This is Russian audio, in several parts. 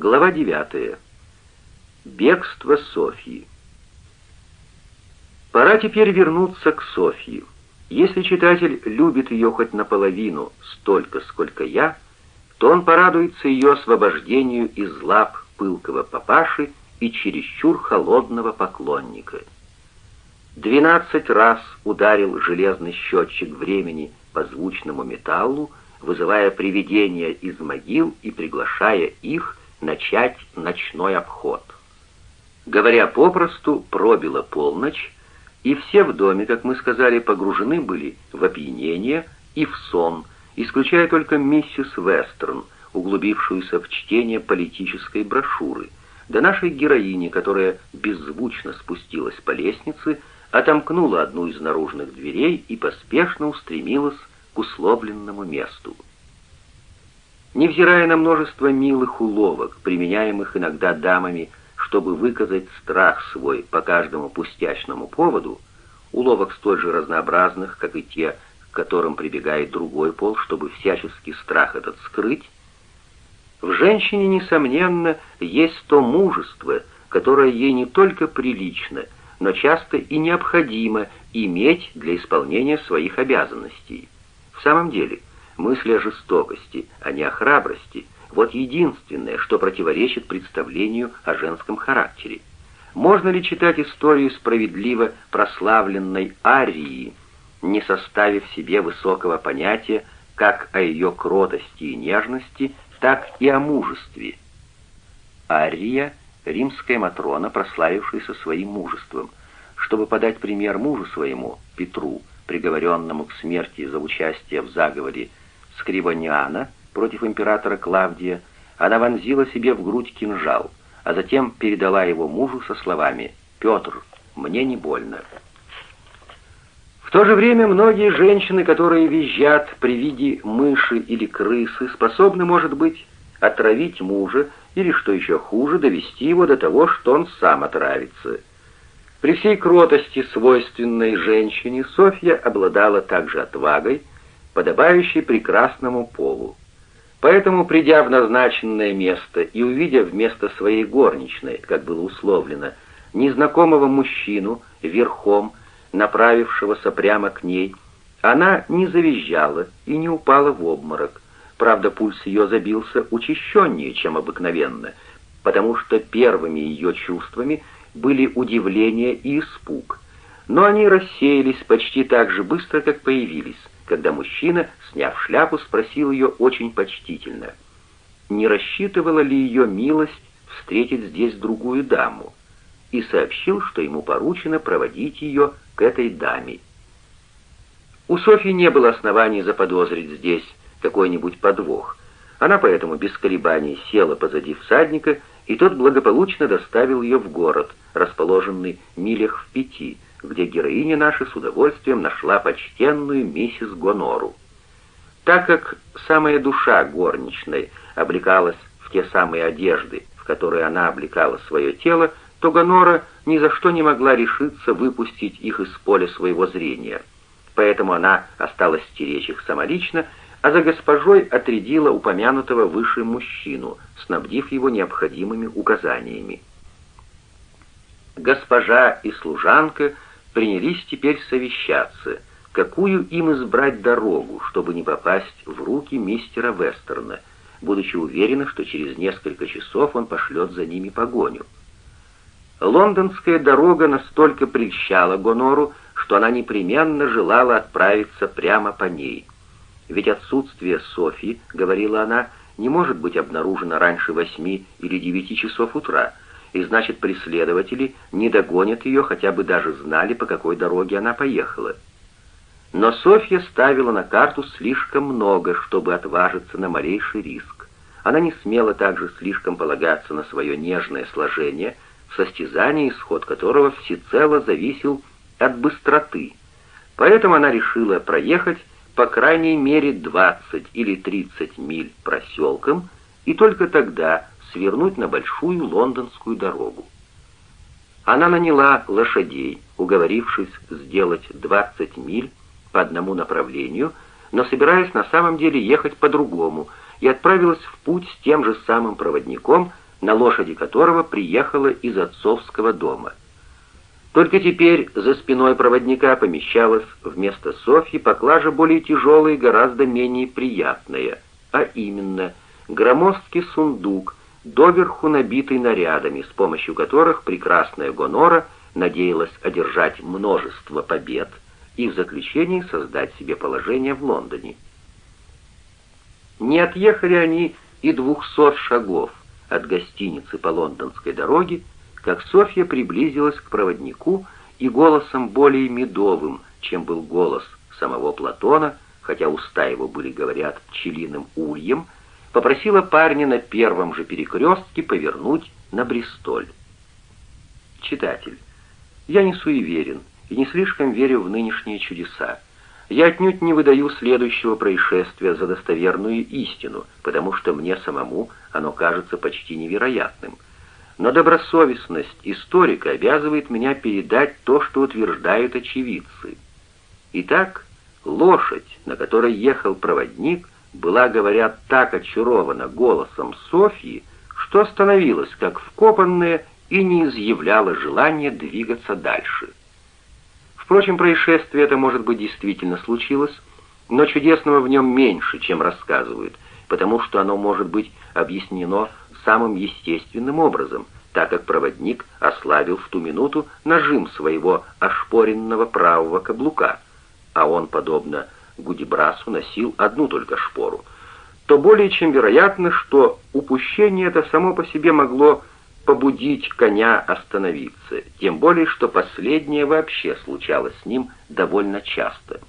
Глава 9. Бегство Софьи. Пора теперь вернуться к Софье. Если читатель любит ее хоть наполовину, столько, сколько я, то он порадуется ее освобождению из лап пылкого папаши и чересчур холодного поклонника. Двенадцать раз ударил железный счетчик времени по звучному металлу, вызывая привидения из могил и приглашая их начать ночной обход. Говоря попросту, пробила полночь, и все в доме, как мы сказали, погружены были в опьянение и в сон, исключая только миссис Вестерн, углубившуюся в чтение политической брошюры, да нашей героини, которая беззвучно спустилась по лестнице, отомкнула одну из наружных дверей и поспешно устремилась к условленному месту. Невзирая на множество милых уловок, применяемых иногда дамами, чтобы выказать страх свой по каждому пустячному поводу, уловок столь же разнообразных, как и те, к которым прибегает другой пол, чтобы всячески страх этот скрыть, в женщине, несомненно, есть то мужество, которое ей не только прилично, но часто и необходимо иметь для исполнения своих обязанностей. В самом деле, мысли о жестокости, а не о храбрости – вот единственное, что противоречит представлению о женском характере. Можно ли читать историю справедливо прославленной Арии, не составив себе высокого понятия как о ее кротости и нежности, так и о мужестве? Ария — римская матрона, прославившаяся своим мужеством. Чтобы подать пример мужу своему, Петру, приговоренному к смерти за участие в заговоре Скрибониана против императора Клавдия, она вонзила себе в грудь кинжал, а затем передала его мужу со словами «Петр, мне не больно». В то же время многие женщины, которые визжат при виде мыши или крысы, способны, может быть, отравить мужа или, что еще хуже, довести его до того, что он сам отравится. При всей кротости, свойственной женщине, Софья обладала также отвагой, подобающей прекрасному полу. Поэтому, придя в назначенное место и увидя вместо своей горничной, как было условлено, незнакомого мужчину верхом, направившегося прямо к ней, она не завизжала и не упала в обморок. Правда, пульс ее забился учащеннее, чем обыкновенно, потому что первыми ее чувствами были удивление и испуг. Но они рассеялись почти так же быстро, как появились когда мужчина, сняв шляпу, спросил ее очень почтительно, не рассчитывала ли ее милость встретить здесь другую даму, и сообщил, что ему поручено проводить ее к этой даме. У Софьи не было оснований заподозрить здесь какой-нибудь подвох. Она поэтому без колебаний села позади всадника, и тот благополучно доставил ее в город, расположенный милях в пяти, где героиня наша с удовольствием нашла почтенную миссис Гонору. Так как самая душа горничной облекалась в те самые одежды, в которые она облекала свое тело, то Гонора ни за что не могла решиться выпустить их из поля своего зрения. Поэтому она осталась стеречь их самолично, а за госпожой отрядила упомянутого выше мужчину, снабдив его необходимыми указаниями. Госпожа и служанка — принялись теперь совещаться, какую им избрать дорогу, чтобы не попасть в руки мистера Вестерна, будучи уверены, что через несколько часов он пошлет за ними погоню. Лондонская дорога настолько прельщала Гонору, что она непременно желала отправиться прямо по ней. Ведь отсутствие Софи, говорила она, не может быть обнаружено раньше восьми или девяти часов утра — и значит преследователи не догонят ее, хотя бы даже знали, по какой дороге она поехала. Но Софья ставила на карту слишком много, чтобы отважиться на малейший риск. Она не смела также слишком полагаться на свое нежное сложение, в состязании, исход которого всецело зависел от быстроты. Поэтому она решила проехать по крайней мере 20 или 30 миль проселком, и только тогда свернуть на большую лондонскую дорогу. Она наняла лошадей, уговорившись сделать 20 миль по одному направлению, но собираясь на самом деле ехать по другому, и отправилась в путь с тем же самым проводником, на лошади которого приехала из отцовского дома. Только теперь за спиной проводника помещалась вместо Софьи поклажа более тяжелая и гораздо менее приятная, а именно громоздкий сундук, доверху набитый нарядами, с помощью которых прекрасная Гонора надеялась одержать множество побед и в заключении создать себе положение в Лондоне. Не отъехали они и двухсот шагов от гостиницы по лондонской дороге, как Софья приблизилась к проводнику и голосом более медовым, чем был голос самого Платона, хотя уста его были, говорят, пчелиным ульем, попросила парня на первом же перекрестке повернуть на Бристоль. Читатель, я не суеверен и не слишком верю в нынешние чудеса. Я отнюдь не выдаю следующего происшествия за достоверную истину, потому что мне самому оно кажется почти невероятным. Но добросовестность историка обязывает меня передать то, что утверждают очевидцы. Итак, лошадь, на которой ехал проводник, была, говорят, так очарована голосом Софьи, что остановилась, как вкопанная, и не изъявляла желания двигаться дальше. Впрочем, происшествие это, может быть, действительно случилось, но чудесного в нем меньше, чем рассказывают, потому что оно может быть объяснено самым естественным образом, так как проводник ослабил в ту минуту нажим своего ошпоренного правого каблука, а он, подобно Гудибрасу, носил одну только шпору, то более чем вероятно, что упущение это само по себе могло побудить коня остановиться, тем более что последнее вообще случалось с ним довольно часто.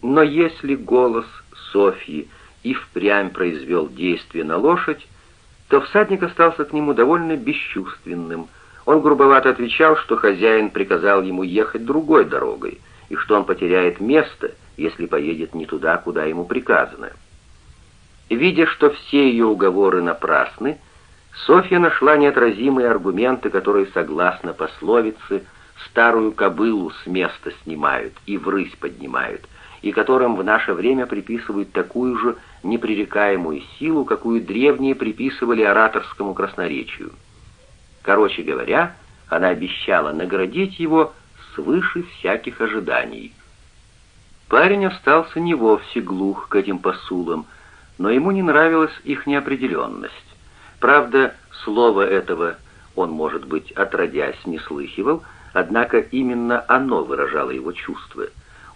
Но если голос Софьи и впрямь произвел действие на лошадь, то всадник остался к нему довольно бесчувственным. Он грубовато отвечал, что хозяин приказал ему ехать другой дорогой, и что он потеряет место, если поедет не туда, куда ему приказано. Видя, что все ее уговоры напрасны, Софья нашла неотразимые аргументы, которые, согласно пословице, старую кобылу с места снимают и врысь поднимают, и которым в наше время приписывают такую же непререкаемую силу, какую древние приписывали ораторскому красноречию. Короче говоря, она обещала наградить его свыше всяких ожиданий. Парень остался не вовсе глух к этим посулам, но ему не нравилась их неопределенность. Правда, слово этого он, может быть, отродясь не слыхивал, однако именно оно выражало его чувства.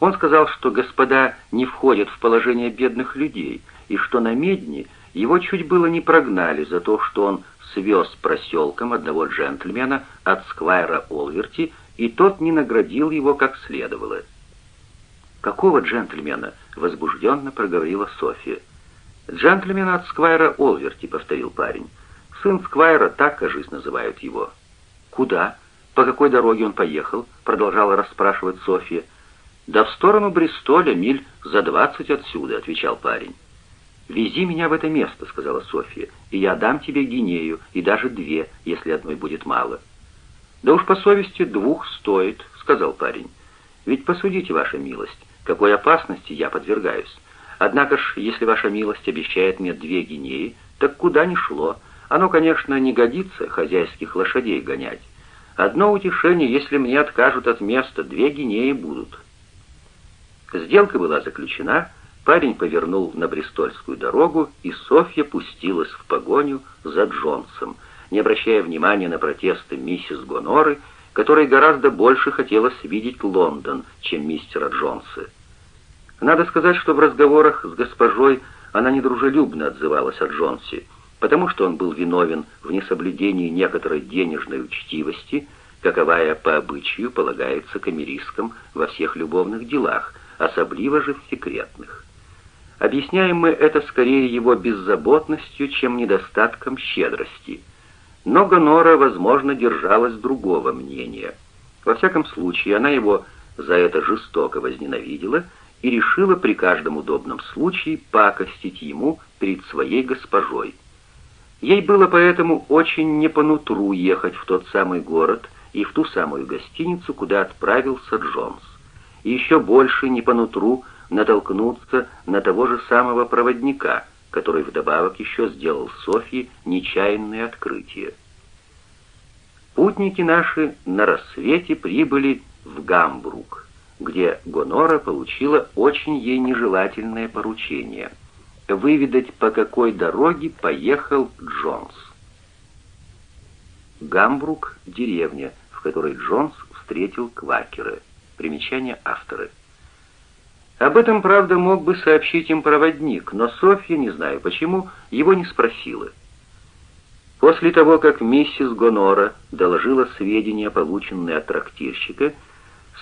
Он сказал, что господа не входят в положение бедных людей, и что на Медне его чуть было не прогнали за то, что он свез проселком одного джентльмена от Сквайра Олверти, и тот не наградил его как следовало. «Какого джентльмена?» — возбужденно проговорила София. «Джентльмен от Сквайра Олверти», — повторил парень. «Сын Сквайра, так, кажись, называют его». «Куда? По какой дороге он поехал?» — продолжала расспрашивать Софья. «Да в сторону Бристоля, миль за двадцать отсюда», — отвечал парень. «Вези меня в это место», — сказала Софья, «и я дам тебе гинею, и даже две, если одной будет мало». «Да уж по совести двух стоит», — сказал парень. «Ведь посудите, ваша милость, какой опасности я подвергаюсь. Однако ж, если ваша милость обещает мне две гинеи, так куда ни шло. Оно, конечно, не годится хозяйских лошадей гонять. Одно утешение, если мне откажут от места, две гинеи будут. Сделка была заключена, парень повернул на Бристольскую дорогу, и Софья пустилась в погоню за Джонсом, не обращая внимания на протесты миссис Гоноры, которой гораздо больше хотелось видеть Лондон, чем мистера Джонса. Надо сказать, что в разговорах с госпожой она недружелюбно отзывалась о Джонсе, потому что он был виновен в несоблюдении некоторой денежной учтивости, каковая по обычаю полагается камеристкам во всех любовных делах, особливо же в секретных. Объясняем мы это скорее его беззаботностью, чем недостатком щедрости. Но Гонора, возможно, держалась другого мнения. Во всяком случае, она его за это жестоко возненавидела и решила при каждом удобном случае пакостить ему перед своей госпожой. Ей было поэтому очень не по нутру ехать в тот самый город и в ту самую гостиницу, куда отправился Джонс. И еще больше не по нутру натолкнуться на того же самого проводника, который вдобавок еще сделал Софье нечаянное открытие. Путники наши на рассвете прибыли в Гамбург, где Гонора получила очень ей нежелательное поручение — выведать, по какой дороге поехал Джонс. Гамбург — деревня, в которой Джонс встретил квакера. Примечание автора. Об этом, правда, мог бы сообщить им проводник, но Софья, не знаю почему, его не спросила. После того, как миссис Гонора доложила сведения, полученные от трактирщика,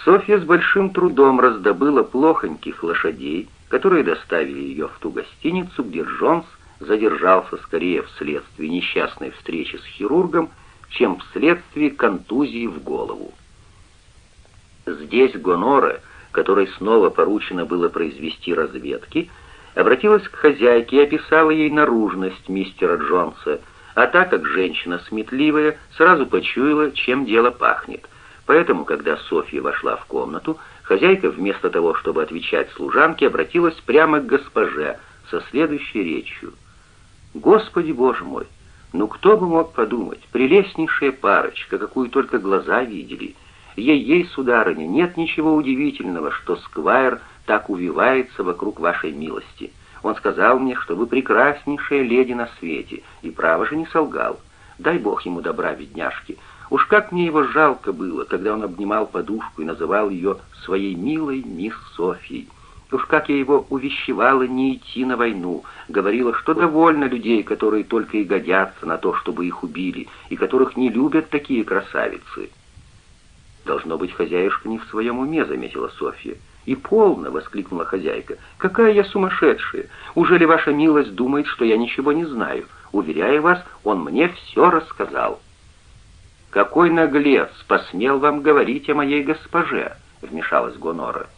Софья с большим трудом раздобыла плохоньких лошадей, которые доставили ее в ту гостиницу, где Джонс задержался скорее вследствие несчастной встречи с хирургом, чем вследствие контузии в голову. Здесь Гонора, которой снова поручено было произвести разведки, обратилась к хозяйке и описала ей наружность мистера Джонса, а так как женщина сметливая, сразу почуяла, чем дело пахнет. Поэтому, когда Софья вошла в комнату, хозяйка вместо того, чтобы отвечать служанке, обратилась прямо к госпоже со следующей речью. «Господи, Боже мой! Ну кто бы мог подумать, прелестнейшая парочка, какую только глаза видели!» Ей-ей, сударыня, нет ничего удивительного, что Сквайр так увивается вокруг вашей милости. Он сказал мне, что вы прекраснейшая леди на свете, и право же не солгал. Дай бог ему добра, бедняжки. Уж как мне его жалко было, когда он обнимал подушку и называл ее своей милой мисс Софией. Уж как я его увещевала не идти на войну, говорила, что довольно людей, которые только и годятся на то, чтобы их убили, и которых не любят такие красавицы. «Должно быть, хозяюшка не в своем уме», — заметила Софья. «И полно!» — воскликнула хозяйка. «Какая я сумасшедшая! Ужели ваша милость думает, что я ничего не знаю? Уверяю вас, он мне все рассказал». «Какой наглец посмел вам говорить о моей госпоже?» — вмешалась Гонора.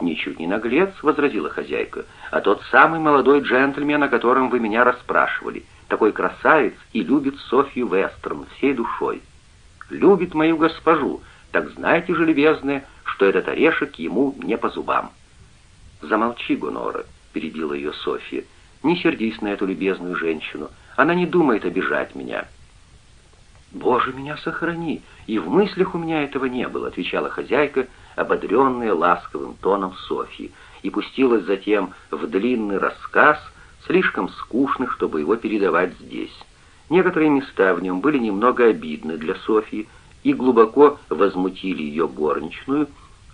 «Ничуть не наглец», — возразила хозяйка, «а тот самый молодой джентльмен, о котором вы меня расспрашивали. Такой красавец и любит Софью Вестерн всей душой. Любит мою госпожу, так знаете же, любезные, что этот орешек ему не по зубам». «Замолчи, Гунора», — перебила ее Софья. «Не сердись на эту любезную женщину. Она не думает обижать меня». «Боже, меня сохрани! И в мыслях у меня этого не было», — отвечала хозяйка, ободренная ласковым тоном Софьи, и пустилась затем в длинный рассказ, слишком скучный, чтобы его передавать здесь. Некоторые места в нем были немного обидны для Софьи, и глубоко возмутили ее горничную,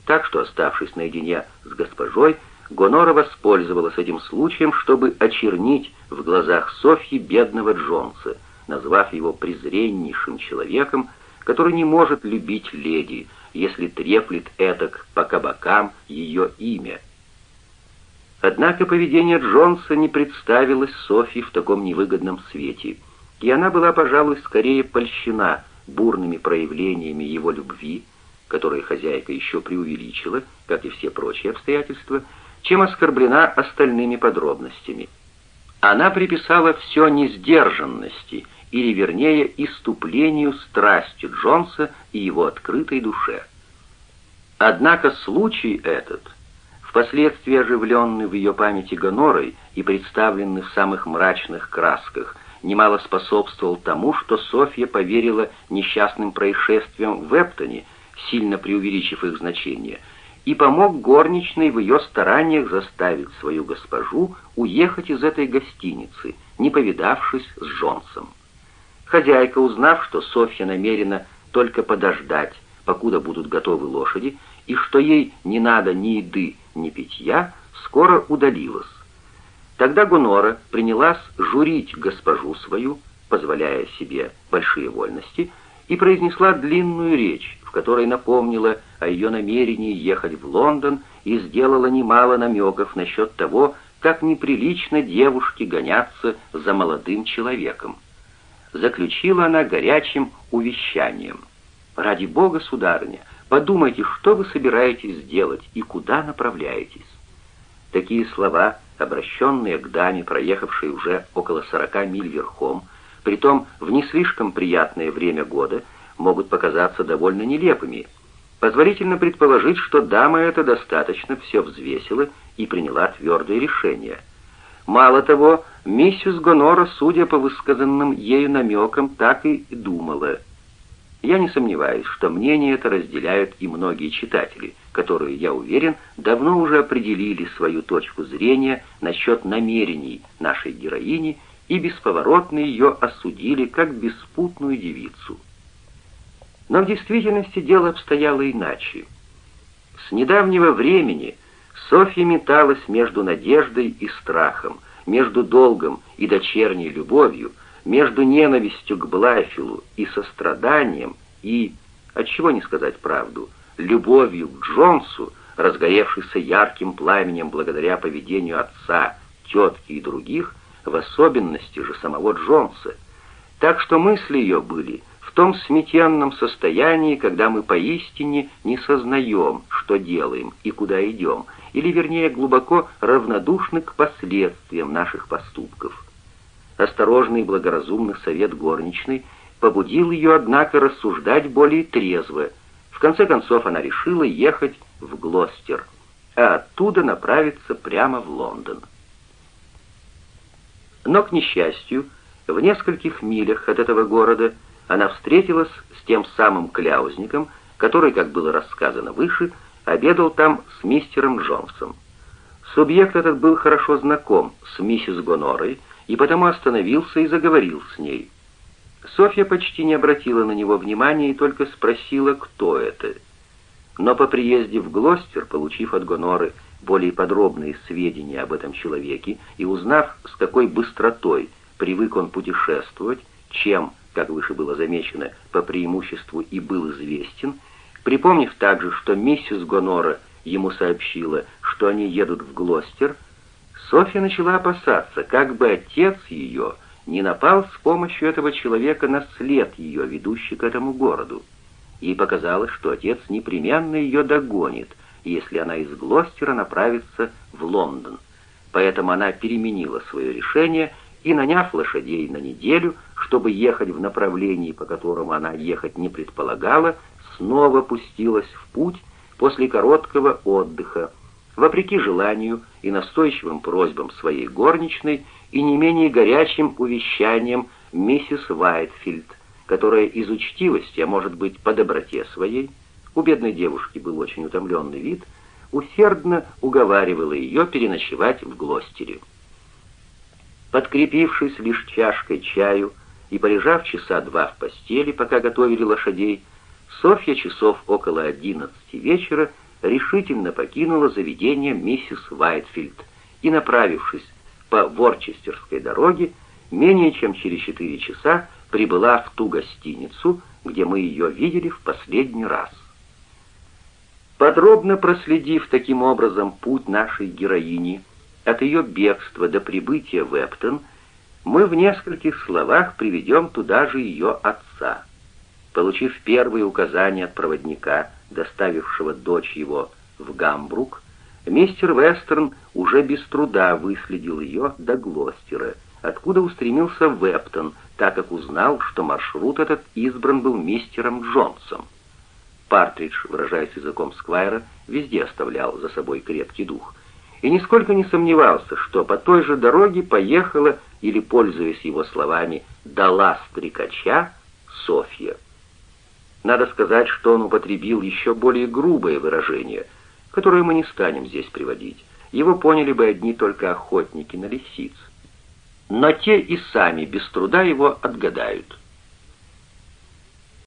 так что, оставшись наедине с госпожой, Гонора воспользовалась этим случаем, чтобы очернить в глазах Софьи бедного Джонса, назвав его презреннейшим человеком, который не может любить леди, если треплет этак по кабакам ее имя. Однако поведение Джонса не представилось Софье в таком невыгодном свете, и она была, пожалуй, скорее польщена бурными проявлениями его любви, которые хозяйка еще преувеличила, как и все прочие обстоятельства, чем оскорблена остальными подробностями. Она приписала все несдержанности, или вернее иступлению страсти Джонса и его открытой душе. Однако случай этот, впоследствии оживленный в ее памяти Гонорой и представленный в самых мрачных красках, немало способствовал тому, что Софья поверила несчастным происшествиям в Эптоне, сильно преувеличив их значение, и помог горничной в ее стараниях заставить свою госпожу уехать из этой гостиницы, не повидавшись с Джонсом. Хозяйка, узнав, что Софья намерена только подождать, покуда будут готовы лошади, и что ей не надо ни еды, ни питья, скоро удалилась. Тогда Гунора принялась журить госпожу свою, позволяя себе большие вольности, и произнесла длинную речь, в которой напомнила о ее намерении ехать в Лондон и сделала немало намеков насчет того, как неприлично девушке гоняться за молодым человеком. Заключила она горячим увещанием. «Ради Бога, сударыня, подумайте, что вы собираетесь сделать и куда направляетесь». Такие слова обращенные к даме, проехавшей уже около сорока миль верхом, притом в не слишком приятное время года, могут показаться довольно нелепыми. Позволительно предположить, что дама эта достаточно все взвесила и приняла твердое решение. Мало того, миссис Гонора, судя по высказанным ею намекам, так и думала. Я не сомневаюсь, что мнение это разделяют и многие читатели, которые, я уверен, давно уже определили свою точку зрения насчет намерений нашей героини и бесповоротно ее осудили как беспутную девицу. Но в действительности дело обстояло иначе. С недавнего времени Софья металась между надеждой и страхом, между долгом и дочерней любовью, между ненавистью к Блайфилу и состраданием, и, отчего не сказать правду, любовью к Джонсу, разгоревшейся ярким пламенем благодаря поведению отца, тетки и других, в особенности же самого Джонса. Так что мысли ее были в том сметенном состоянии, когда мы поистине не сознаем, что делаем и куда идем, или, вернее, глубоко равнодушны к последствиям наших поступков. Осторожный благоразумный совет горничной побудил ее, однако, рассуждать более трезво. В конце концов она решила ехать в Глостер, а оттуда направиться прямо в Лондон. Но, к несчастью, в нескольких милях от этого города она встретилась с тем самым кляузником, который, как было рассказано выше, обедал там с мистером Джонсом. Субъект этот был хорошо знаком с миссис Гонорой и потому остановился и заговорил с ней. Софья почти не обратила на него внимания и только спросила, кто это. Но по приезде в Глостер, получив от Гоноры более подробные сведения об этом человеке и узнав, с какой быстротой привык он путешествовать, чем, как выше было замечено, по преимуществу и был известен, Припомнив также, что миссис Гонора ему сообщила, что они едут в Глостер, Софья начала опасаться, как бы отец ее не напал с помощью этого человека на след ее, ведущий к этому городу. Ей показалось, что отец непременно ее догонит, если она из Глостера направится в Лондон. Поэтому она переменила свое решение и, наняв лошадей на неделю, чтобы ехать в направлении, по которому она ехать не предполагала, снова пустилась в путь после короткого отдыха, вопреки желанию и настойчивым просьбам своей горничной и не менее горячим увещаниям миссис Вайтфилд, которая из учтивости, а может быть по доброте своей, у бедной девушки был очень утомленный вид, усердно уговаривала ее переночевать в Глостере. Подкрепившись лишь чашкой чаю и полежав часа два в постели, пока готовили лошадей, Софья часов около одиннадцати вечера решительно покинула заведение миссис Вайтфилд и, направившись по Ворчестерской дороге, менее чем через четыре часа прибыла в ту гостиницу, где мы ее видели в последний раз. Подробно проследив таким образом путь нашей героини от ее бегства до прибытия в Эптон, мы в нескольких словах приведем туда же ее отца. Получив первые указания от проводника, доставившего дочь его в Гамбрук, мистер Вестерн уже без труда выследил ее до Глостера, откуда устремился в Эптон, так как узнал, что маршрут этот избран был мистером Джонсом. Партридж, выражаясь языком Сквайра, везде оставлял за собой крепкий дух, и нисколько не сомневался, что по той же дороге поехала, или, пользуясь его словами, «дала стрекача» Софья. Надо сказать, что он употребил еще более грубое выражение, которое мы не станем здесь приводить. Его поняли бы одни только охотники на лисиц. Но те и сами без труда его отгадают.